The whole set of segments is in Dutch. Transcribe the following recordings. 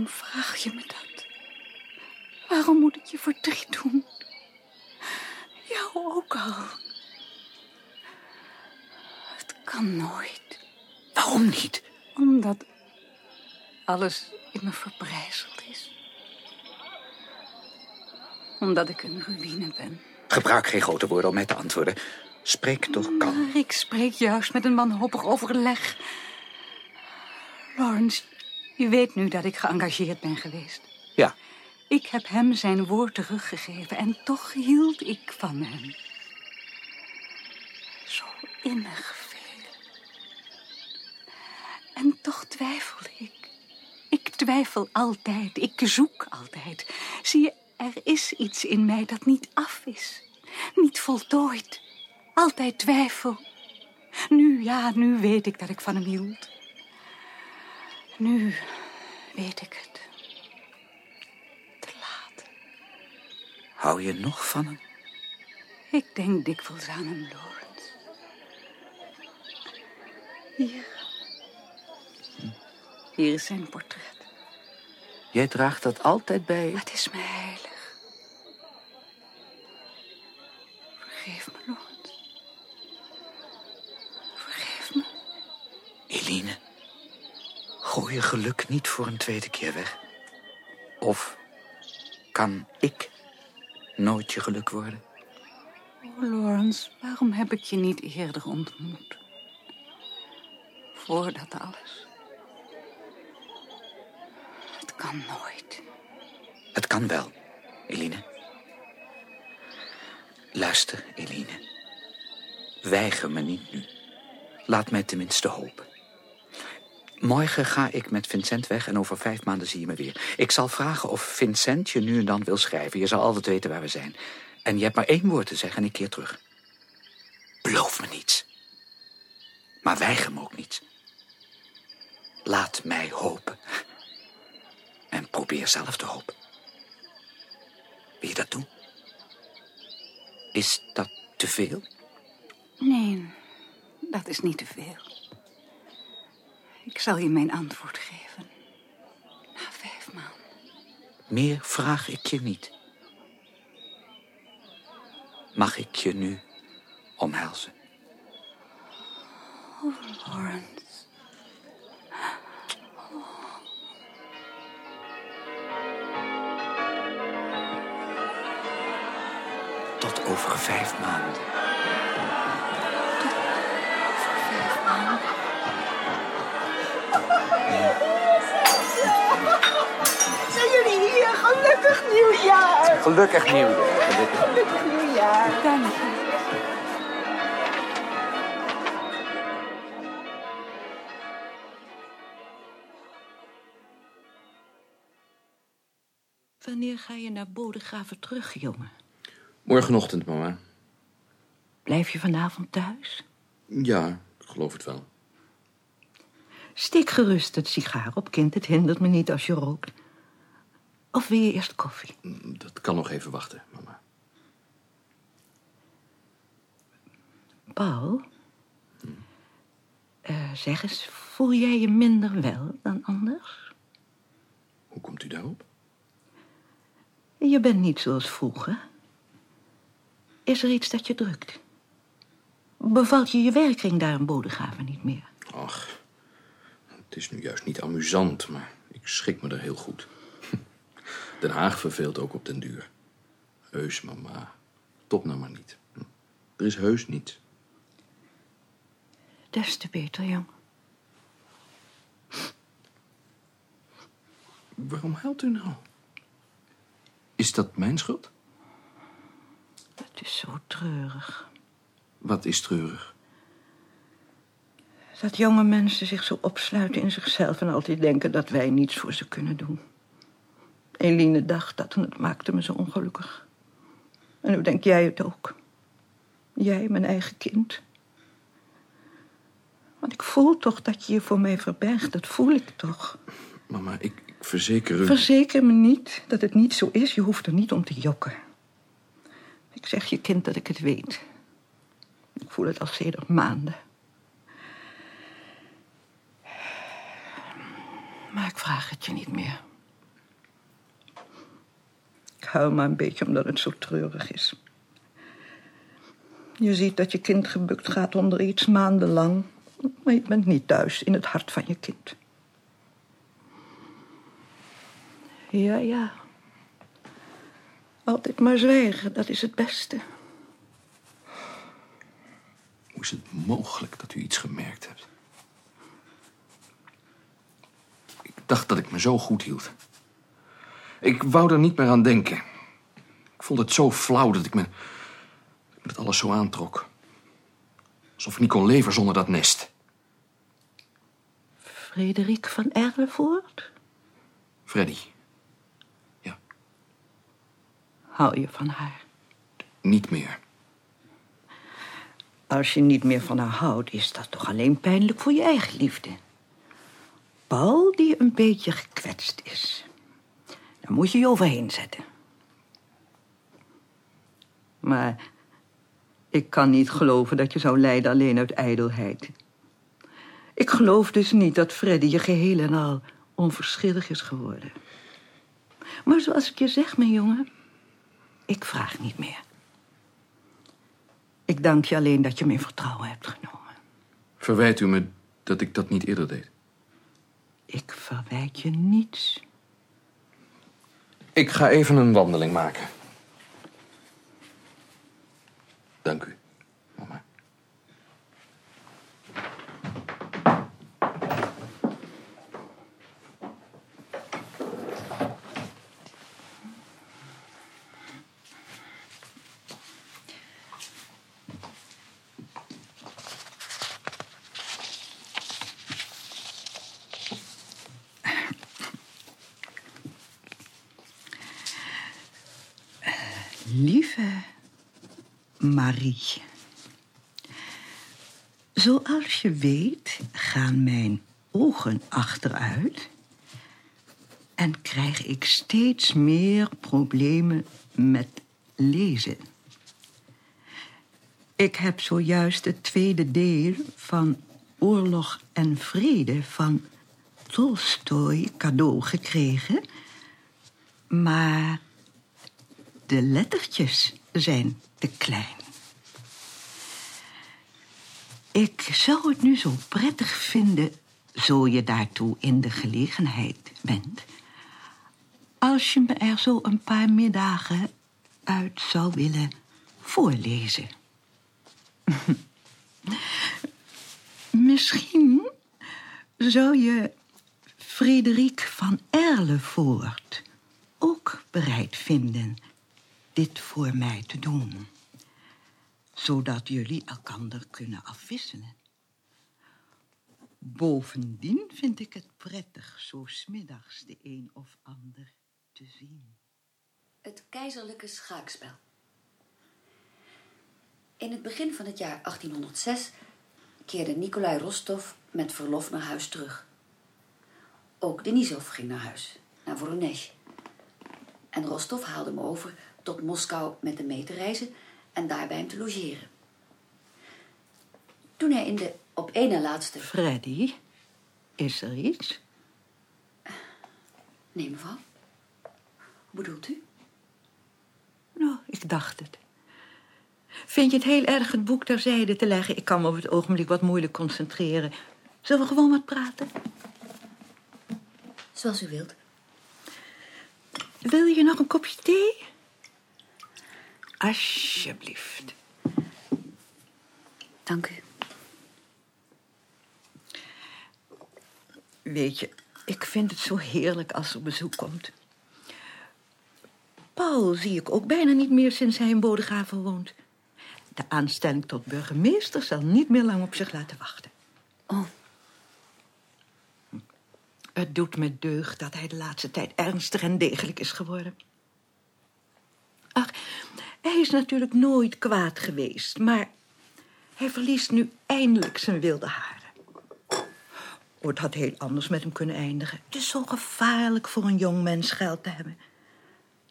Waarom vraag je me dat? Waarom moet ik je verdriet doen? Jou ook al. Het kan nooit. Waarom niet? Omdat alles in me verbrijzeld is. Omdat ik een ruïne ben. Gebruik geen grote woorden om mij te antwoorden. Spreek toch kalm. Maar ik spreek juist met een wanhopig overleg. Lawrence, je weet nu dat ik geëngageerd ben geweest. Ja, Ik heb hem zijn woord teruggegeven en toch hield ik van hem. Zo innig veel. En toch twijfelde ik. Ik twijfel altijd, ik zoek altijd. Zie je, er is iets in mij dat niet af is. Niet voltooid. Altijd twijfel. Nu, ja, nu weet ik dat ik van hem hield. Nu weet ik het. Te laat. hou je nog van hem? Ik denk dikwijls aan hem, Lawrence. Hier. Hier is zijn portret. Jij draagt dat altijd bij? Het is mij heilig. Vergeef me, Lawrence. Vergeef me. Eline, je geluk niet voor een tweede keer weg. Of kan ik nooit je geluk worden? Oh, Lawrence, waarom heb ik je niet eerder ontmoet? Voor dat alles. Het kan nooit. Het kan wel, Eline. Luister, Eline. Weiger me niet nu. Laat mij tenminste hopen. Morgen ga ik met Vincent weg en over vijf maanden zie je me weer. Ik zal vragen of Vincent je nu en dan wil schrijven. Je zal altijd weten waar we zijn. En je hebt maar één woord te zeggen en ik keer terug. Beloof me niets. Maar weiger me ook niets. Laat mij hopen. En probeer zelf te hopen. Wil je dat doen? Is dat te veel? Nee, dat is niet te veel. Ik zal je mijn antwoord geven. Na vijf maanden. Meer vraag ik je niet. Mag ik je nu omhelzen? Lawrence. Tot over vijf maanden. Gelukkig nieuwjaar. Gelukkig. Gelukkig nieuwjaar! Dank je. Wanneer ga je naar Bodegraven terug, jongen? Morgenochtend, mama. Blijf je vanavond thuis? Ja, ik geloof het wel. Steek gerust het sigaar op, kind. Het hindert me niet als je rookt. Of wil je eerst koffie? Dat kan nog even wachten, mama. Paul? Eh, zeg eens, voel jij je minder wel dan anders? Hoe komt u daarop? Je bent niet zoals vroeger. Is er iets dat je drukt? Bevalt je je werkring daar in Bodegraven niet meer? Ach, het is nu juist niet amusant, maar ik schik me er heel goed. Den Haag verveelt ook op den duur. Heus, mama. Top nou maar niet. Er is heus niets. Des te beter, jong. Waarom huilt u nou? Is dat mijn schuld? Het is zo treurig. Wat is treurig? Dat jonge mensen zich zo opsluiten in zichzelf... en altijd denken dat wij niets voor ze kunnen doen. Eline dacht dat en het maakte me zo ongelukkig. En nu denk jij het ook. Jij, mijn eigen kind. Want ik voel toch dat je je voor mij verbergt. Dat voel ik toch. Mama, ik, ik verzeker u... Verzeker me niet dat het niet zo is. Je hoeft er niet om te jokken. Ik zeg je kind dat ik het weet. Ik voel het al sedert maanden. Maar ik vraag het je niet meer. Huil maar een beetje omdat het zo treurig is. Je ziet dat je kind gebukt gaat onder iets maandenlang. Maar je bent niet thuis in het hart van je kind. Ja, ja. Altijd maar zwijgen, dat is het beste. Hoe is het mogelijk dat u iets gemerkt hebt? Ik dacht dat ik me zo goed hield. Ik wou er niet meer aan denken. Ik vond het zo flauw dat ik me, dat alles zo aantrok. Alsof ik niet kon leven zonder dat nest. Frederik van Erlevoort? Freddy. Ja, Hou je van haar? niet meer. Als je niet meer van haar houdt, is dat toch alleen pijnlijk voor je eigen liefde. Paul die een beetje gekwetst is. Moet je je overheen zetten. Maar ik kan niet geloven dat je zou lijden alleen uit ijdelheid. Ik geloof dus niet dat Freddy je geheel en al onverschillig is geworden. Maar zoals ik je zeg, mijn jongen, ik vraag niet meer. Ik dank je alleen dat je me in vertrouwen hebt genomen. Verwijt u me dat ik dat niet eerder deed? Ik verwijt je niets. Ik ga even een wandeling maken. Dank u, mama. Lieve Zoals je weet gaan mijn ogen achteruit en krijg ik steeds meer problemen met lezen. Ik heb zojuist het tweede deel van Oorlog en Vrede van Tolstoy cadeau gekregen, maar de lettertjes zijn te klein. Ik zou het nu zo prettig vinden, zo je daartoe in de gelegenheid bent, als je me er zo een paar middagen uit zou willen voorlezen. Misschien zou je Frederik van Erlevoort ook bereid vinden dit voor mij te doen, zodat jullie elkander kunnen afwisselen. Bovendien vind ik het prettig zo smiddags de een of ander te zien. Het keizerlijke schaakspel. In het begin van het jaar 1806 keerde Nikolai Rostov met verlof naar huis terug. Ook Denisov ging naar huis, naar Voronezh. En Rostov haalde me over tot Moskou met hem mee te reizen en daar bij hem te logeren. Toen hij in de op één na laatste... Freddy, is er iets? Nee, mevrouw. Hoe bedoelt u? Nou, ik dacht het. Vind je het heel erg het boek terzijde te leggen? Ik kan me op het ogenblik wat moeilijk concentreren. Zullen we gewoon wat praten? Zoals u wilt. Wil je nog een kopje thee? Alsjeblieft. Dank u. Weet je, ik vind het zo heerlijk als er bezoek komt. Paul zie ik ook bijna niet meer sinds hij in Bodegraven woont. De aanstelling tot burgemeester zal niet meer lang op zich laten wachten. Oh, Het doet me deugd dat hij de laatste tijd ernstig en degelijk is geworden. Ach, hij is natuurlijk nooit kwaad geweest, maar hij verliest nu eindelijk zijn wilde haren. Oh, het had heel anders met hem kunnen eindigen. Het is zo gevaarlijk voor een jong mens geld te hebben.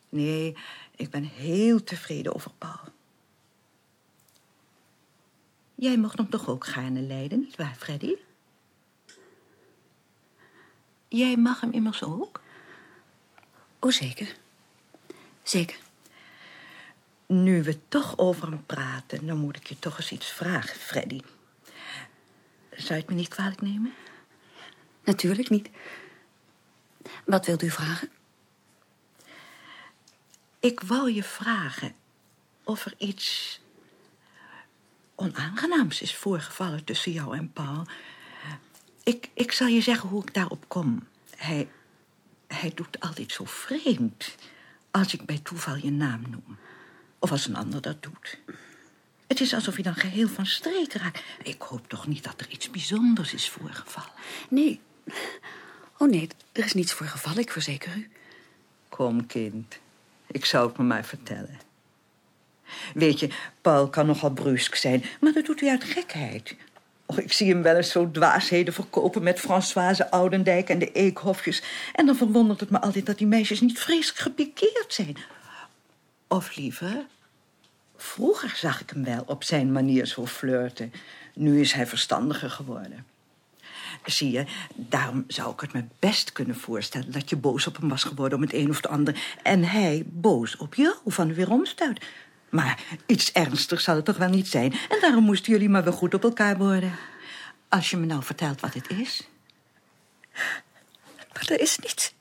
Nee, ik ben heel tevreden over Paul. Jij mocht hem toch ook gaarne leiden, nietwaar, Freddy? Jij mag hem immers ook? oh zeker. Zeker. Nu we toch over hem praten, dan moet ik je toch eens iets vragen, Freddy. Zou je het me niet kwalijk nemen? Natuurlijk niet. Wat wilt u vragen? Ik wou je vragen of er iets onaangenaams is voorgevallen tussen jou en Paul. Ik, ik zal je zeggen hoe ik daarop kom. Hij, hij doet altijd zo vreemd als ik bij toeval je naam noem. Of als een ander dat doet. Het is alsof hij dan geheel van streek raakt. Ik hoop toch niet dat er iets bijzonders is voorgevallen. Nee. Oh nee, er is niets voor gevallen, ik verzeker u. Kom, kind. Ik zou het me maar vertellen. Weet je, Paul kan nogal brusk zijn, maar dat doet hij uit gekheid. Och, ik zie hem wel eens zo dwaasheden verkopen met Françoise Oudendijk en de Eekhofjes. En dan verwondert het me altijd dat die meisjes niet vreselijk gepikeerd zijn. Of liever, vroeger zag ik hem wel op zijn manier zo flirten. Nu is hij verstandiger geworden. Zie je, daarom zou ik het me best kunnen voorstellen... dat je boos op hem was geworden om het een of het ander... en hij boos op jou van weeromstuit. Maar iets ernstigs zal het toch wel niet zijn. En daarom moesten jullie maar weer goed op elkaar worden. Als je me nou vertelt wat het is. Maar er is niets.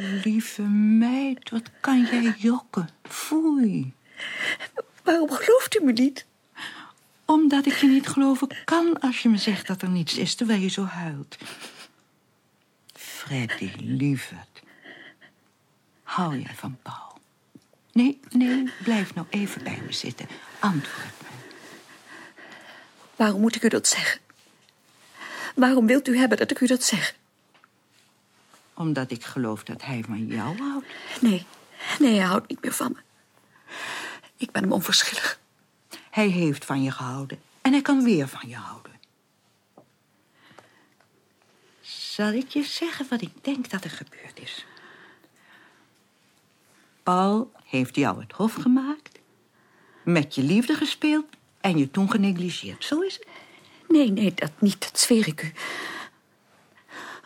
Lieve meid, wat kan jij jokken? Foei. Waarom gelooft u me niet? Omdat ik je niet geloven kan als je me zegt dat er niets is terwijl je zo huilt. Freddy, lieverd. Hou jij van Paul? Nee, nee, blijf nou even bij me zitten. Antwoord me. Waarom moet ik u dat zeggen? Waarom wilt u hebben dat ik u dat zeg? Omdat ik geloof dat hij van jou houdt. Nee, nee, hij houdt niet meer van me. Ik ben hem onverschillig. Hij heeft van je gehouden en hij kan weer van je houden. Zal ik je zeggen wat ik denk dat er gebeurd is? Paul heeft jou het hof gemaakt, met je liefde gespeeld en je toen genegligeerd. Zo is het. Nee, nee, dat niet, dat zweer ik u.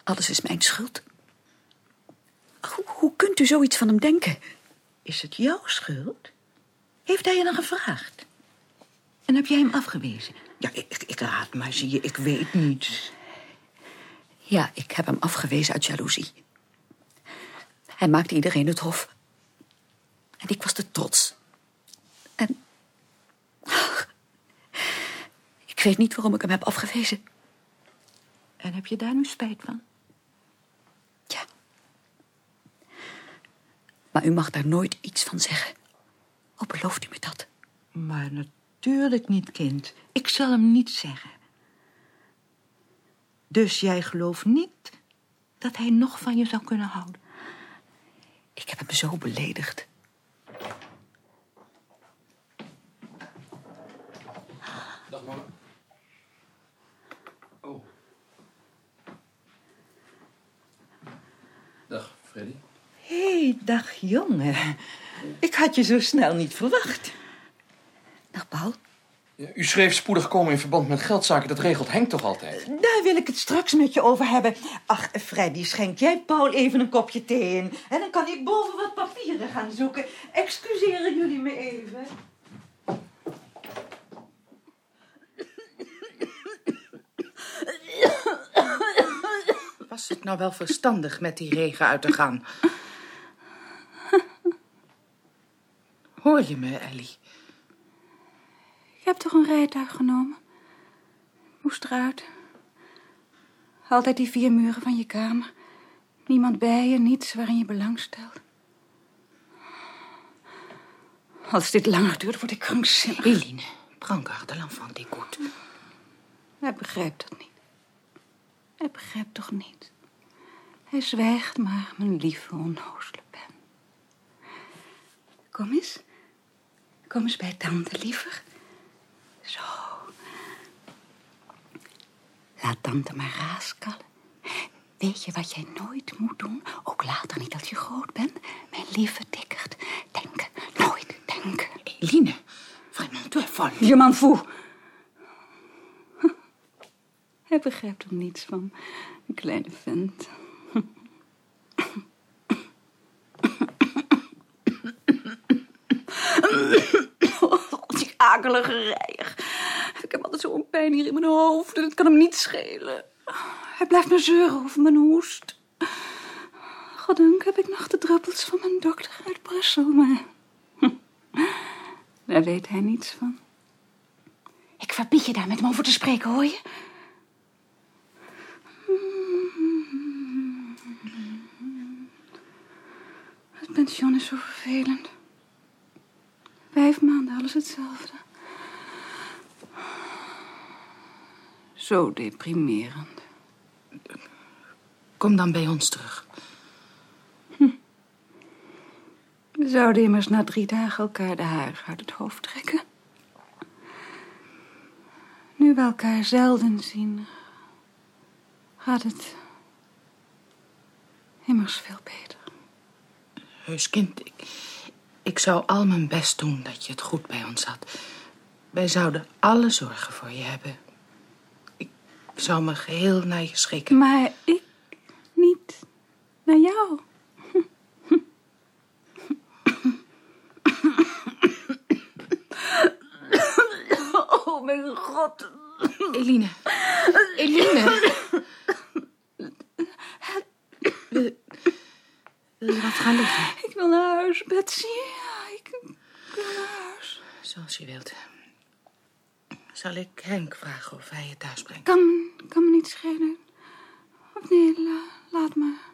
Alles is mijn schuld. Hoe, kunt u zoiets van hem denken? Is het jouw schuld? Heeft hij je dan gevraagd? En heb jij hem afgewezen? Ja, ik, ik, ik raad maar, zie je, ik weet niets. Ja, ik heb hem afgewezen uit jaloezie. Hij maakte iedereen het hof. En ik was te trots. En... Ik weet niet waarom ik hem heb afgewezen. En heb je daar nu spijt van? Maar u mag daar nooit iets van zeggen. Oh, belooft u me dat? Maar natuurlijk niet, kind. Ik zal hem niet zeggen. Dus jij gelooft niet dat hij nog van je zou kunnen houden? Ik heb hem zo beledigd. Dag, mama. Oh. Dag, Freddy. Hé, hey, dag jongen. Ik had je zo snel niet verwacht. Dag, Paul. Ja, u schreef spoedig komen in verband met geldzaken. Dat regelt Henk toch altijd? Daar wil ik het straks met je over hebben. Ach, Freddy, schenk jij Paul even een kopje thee in. En dan kan ik boven wat papieren gaan zoeken. Excuseren jullie me even. Was het nou wel verstandig met die regen uit te gaan? Hoor je me, Ellie? Je hebt toch een rijtuig genomen? Moest eruit. Altijd die vier muren van je kamer. Niemand bij je, niets waarin je belang stelt. Als dit langer duurt, word ik krankzinnig. Eline, brancarde l'enfant d'écoute. Hij begrijpt dat niet. Hij begrijpt toch niet. Hij zwijgt maar, mijn lieve onnozele pen. Kom eens. Kom eens bij tante, liever. Zo. Laat tante maar raaskallen. Weet je wat jij nooit moet doen? Ook later niet als je groot bent. Mijn lieve dikkerd. Denken. Nooit denken. Eline, vraiment, tu es folle. Je man foe. Hij begrijpt er niets van. Een kleine vent. Ik heb altijd zo'n pijn hier in mijn hoofd en het kan hem niet schelen. Hij blijft me zeuren over mijn hoest. Goddank heb ik nog de druppels van mijn dokter uit Brussel, maar... Daar weet hij niets van. Ik verbied je daar met hem over te spreken, hoor je? Het pension is zo vervelend. Vijf maanden, alles hetzelfde. Zo deprimerend. Kom dan bij ons terug. We zouden immers na drie dagen elkaar de haren uit het hoofd trekken. Nu we elkaar zelden zien, gaat het immers veel beter. Heus kind, ik, ik zou al mijn best doen dat je het goed bij ons had. Wij zouden alle zorgen voor je hebben. Ik zou me geheel naar je schikken. Maar ik niet naar jou. Oh, mijn god. Eline. Eline. Wil, wil je wat gaan liggen? Ik wil naar huis, Betsy. Ja, ik wil naar huis. Zoals je wilt. Zal ik Henk vragen of hij je thuis brengt? Kan, kan me niet schelen. Of nee, la- laat maar.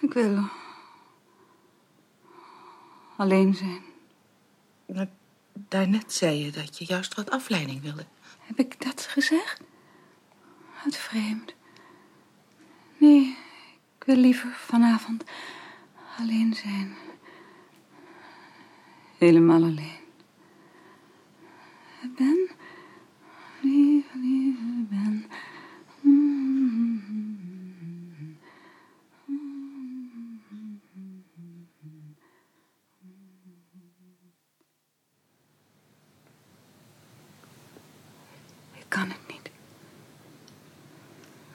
Ik wil alleen zijn. Maar Daarnet zei je dat je juist wat afleiding wilde. Heb ik dat gezegd? Wat vreemd. Nee, ik wil liever vanavond alleen zijn. Helemaal alleen. Ben, lieve, lieve Ben. Ik kan het niet. Ik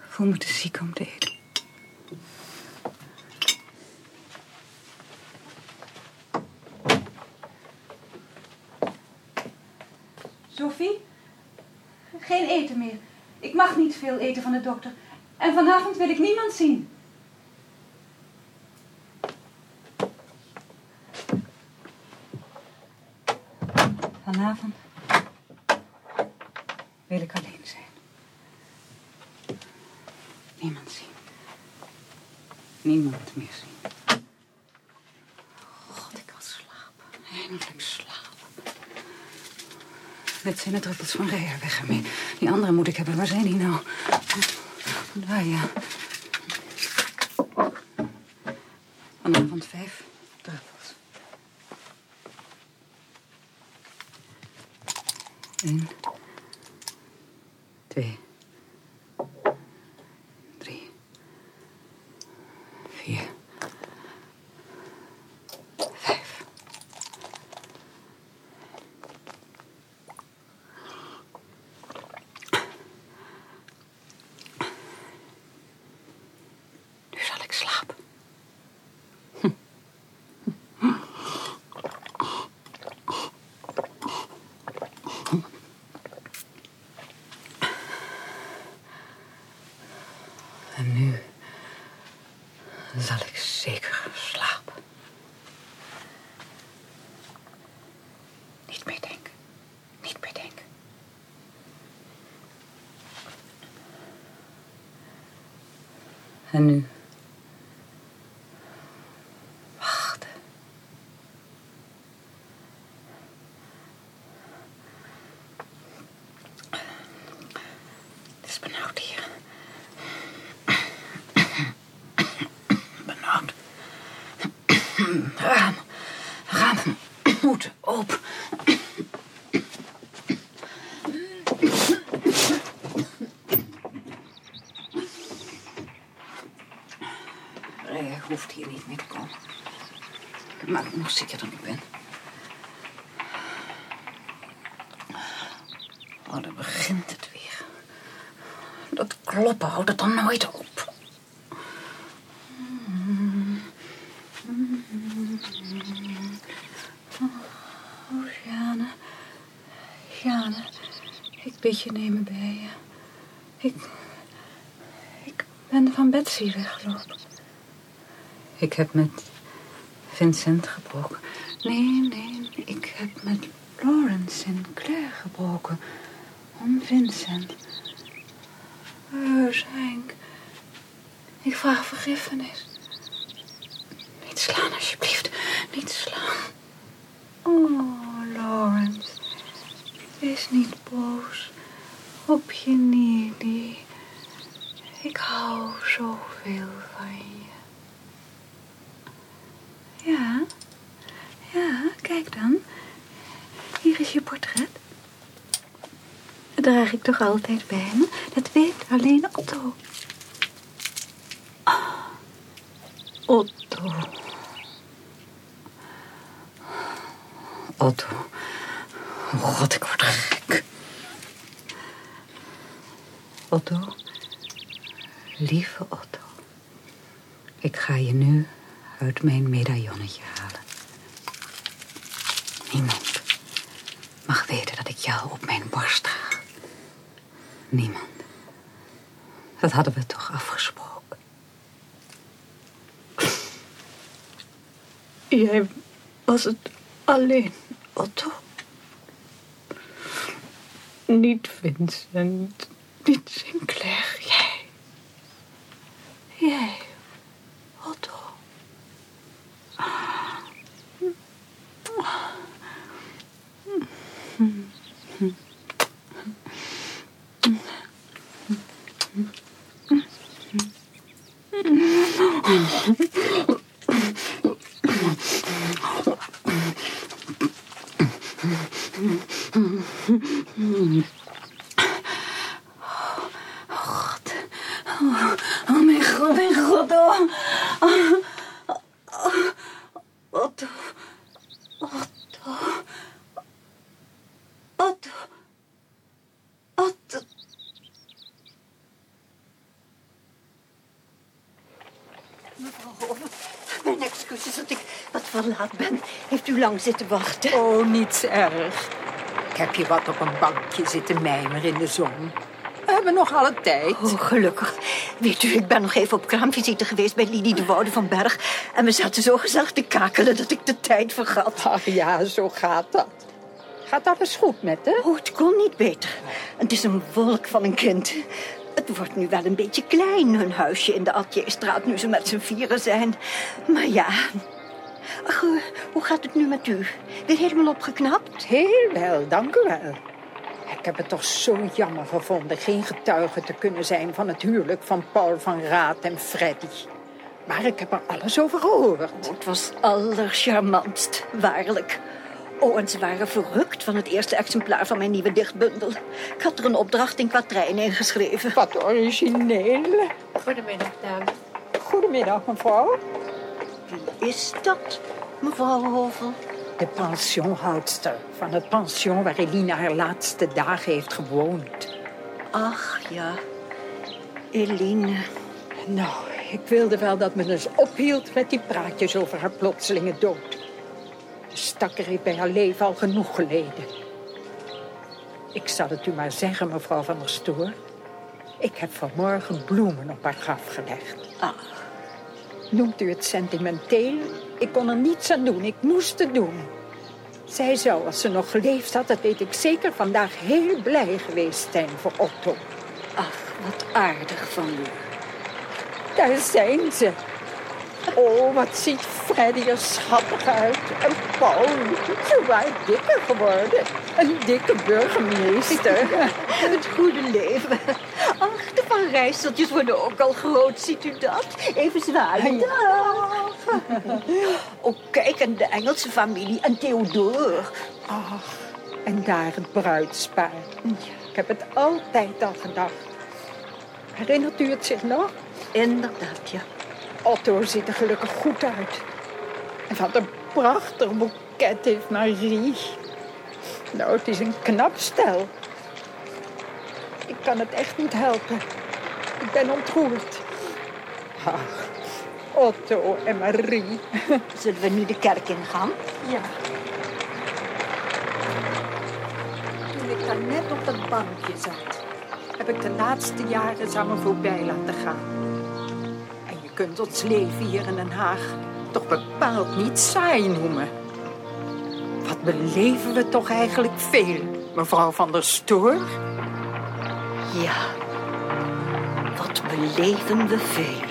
voel me te ziek om te eten. Sophie? Geen eten meer. Ik mag niet veel eten van de dokter. En vanavond wil ik niemand zien. Vanavond wil ik alleen zijn. Niemand zien. Niemand meer zien. God, ik wil slapen. Eindelijk slapen. Dit zijn de druppels van Rijer. Weg. Die andere moet ik hebben. Waar zijn die nou? Daar, ja. Vanavond vijf druppels. Eén. Twee. Drie. Vier. Vijf. Nu zal ik slapen. En nu zal ik zeker slapen. Niet meer denken. Niet meer denken. En nu? Wachten. Het is benauwd hier. benauwd. Raam. Raam moet open. Hoe nog zieker dan ik ben. Oh, dan begint het weer. Dat kloppen houdt het dan nooit op. Oh, Jane. Jane, ik bid je nemen bij je. Ik, ik ben van Betsy weggelopen. Ik heb met Vincent gebroken. Nee, nee, ik heb met Lawrence Sinclair gebroken. Om Vincent. Heus, Henk. Ik vraag vergiffenis. Niet slaan, alsjeblieft. Niet slaan. Oh, Lawrence. Wees niet boos. Op je Neely. Ik hou zoveel van je. Ja, ja, kijk dan. Hier is je portret. Dat draag ik toch altijd bij me. Dat weet alleen Otto. Ah, Otto. Otto. Oh god, ik word gek. Otto. Lieve Otto. Ik ga je nu uit mijn medaillonnetje halen. Niemand mag weten dat ik jou op mijn borst draag. Niemand. Dat hadden we toch afgesproken. Jij was het alleen, Otto. Niet Vincent, niet Sinclair, jij. Jij, Otto. God. Oh, oh mijn god, mijn god. Oh. Oh. Oh. Otto. Otto. Otto. Otto. Mevrouw Hoven, mijn excuses dat ik wat verlaat ben. Heeft u lang zitten wachten? Oh, niets erg. Ik heb je wat op een bankje zitten mijmeren in de zon. We hebben nog alle tijd. Oh, gelukkig. Weet u, ik ben nog even op kraamvisite geweest bij Lidie de Woude van Berg. En we zaten zo gezellig te kakelen dat ik de tijd vergat. Ach ja, zo gaat dat. Gaat alles goed met hè? Oh, het kon niet beter. Het is een wolk van een kind. Het wordt nu wel een beetje klein, hun huisje in de Atjeestraat, nu ze met z'n vieren zijn. Maar ja. Ach, eh, hoe gaat het nu met u? Weer helemaal opgeknapt? Heel wel, dank u wel. Ik heb het toch zo jammer gevonden geen getuige te kunnen zijn van het huwelijk van Paul van Raad en Freddy. Maar ik heb er alles over gehoord. Oh, het was allercharmantst, waarlijk. Oh, en ze waren verrukt van het eerste exemplaar van mijn nieuwe dichtbundel. Ik had er een opdracht in kwatrijn ingeschreven. Wat origineel. Goedemiddag, dame. Goedemiddag, mevrouw. Wie is dat, mevrouw Hovel? De pensionhoudster van het pension waar Elina haar laatste dagen heeft gewoond. Ach, ja. Eline. Nou, ik wilde wel dat men eens ophield met die praatjes over haar plotselinge dood. De stakker heeft bij haar leven al genoeg geleden. Ik zal het u maar zeggen, mevrouw van der Stoor. Ik heb vanmorgen bloemen op haar graf gelegd. Ach, Noemt u het sentimenteel? Ik kon er niets aan doen. Ik moest het doen. Zij zou, als ze nog geleefd had, dat weet ik zeker, vandaag heel blij geweest zijn voor Otto. ach, wat aardig van u. Daar zijn ze. Oh, wat ziet Freddy er schattig uit. En Paul, waren dikker geworden. Een dikke burgemeester. Het goede leven. Ach, de Van Rijsseltjes worden ook al groot, ziet u dat? Even zwaaien. Dag. Oh, kijk, en de Engelse familie en Theodore. Ach, en daar het bruidspaar. Ik heb het altijd al gedacht. Herinnert u het zich nog? Inderdaad, ja. Otto ziet er gelukkig goed uit. En wat een prachtig boeket heeft Marie. Nou, het is een knap stel. Ik kan het echt niet helpen. Ik ben ontroerd. Ach, Otto en Marie. Zullen we nu de kerk ingaan? Ja. Toen ik daar net op dat bankje zat, heb ik de laatste jaren samen voorbij laten gaan. Kunt ons leven hier in Den Haag toch bepaald niet saai noemen. Wat beleven we toch eigenlijk veel, mevrouw van der Stoor? Ja, wat beleven we veel.